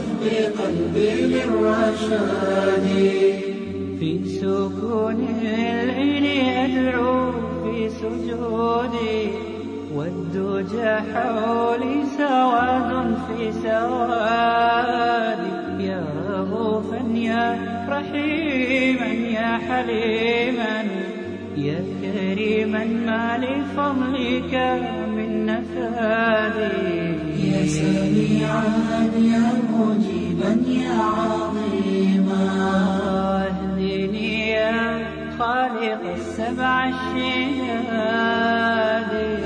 خذ بقلبي للرشاد في سكون العين أدعو في سجودي والدجى حولي سواد في سوادي يا رغوفا يا رحيما يا حليما كريما ما لفضلك من نفادي يا سميعا يا مجيبا يا عظيما. أهدني يا خالق السبع الشهاد.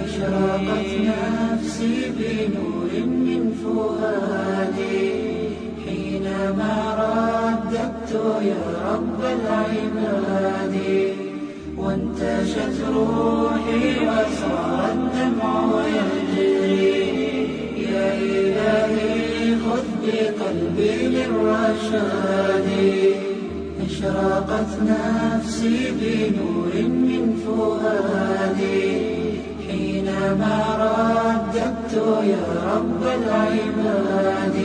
أشرقت نفسي بنور من فؤادي حينما رددت يا رب العباد. وانتشت روحي وصار الدمع يجري. يا إلهي خذ بقلبي للرشاد. أشرقت نفسي بنور من فؤادي حينما رددت يا رب العباد.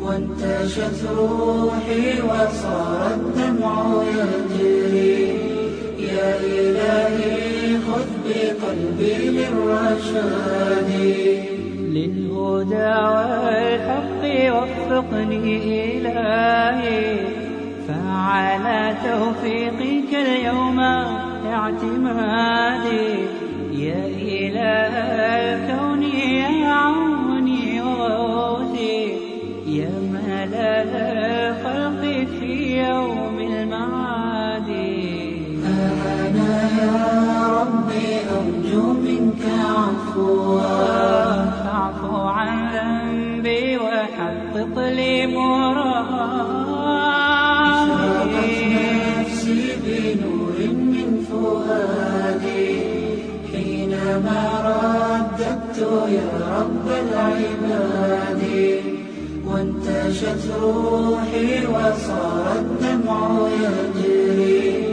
وانتشت روحي وصار الدمع يجري. يا إلهي خذ بقلبي للرشاد للهدى والحق وفقني إلهي. فعلى توفيقك اليوم اعتمادي. يا إله الكون يا عوني وغوثي يا ملاذ يا ربي أرجو منك عفوا. فاعف عن ذنبي وحقق لي مرادي نفسي بنور من فؤادي. حينما رددت يا رب العباد. وانتشت روحي وصار الدمع يجري.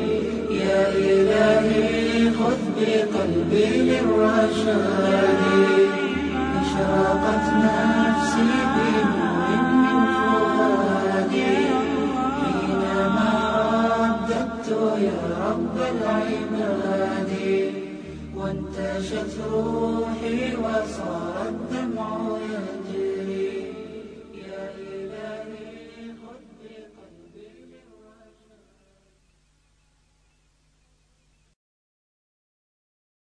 يا إلهي خذ بقلبي للرشاد. أشرقت نفسي بنور من فؤادي. حينما رددت يا رب العباد. وانتشت روحي وصار الدمع يجري.